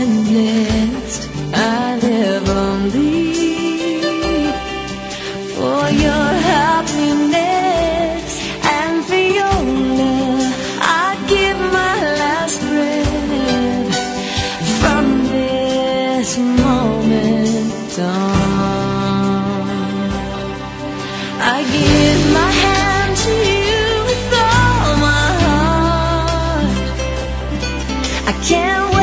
been blessed. I live only for your happiness and for your love. I give my last breath from this moment on. I give my hand to you with all my heart. I can't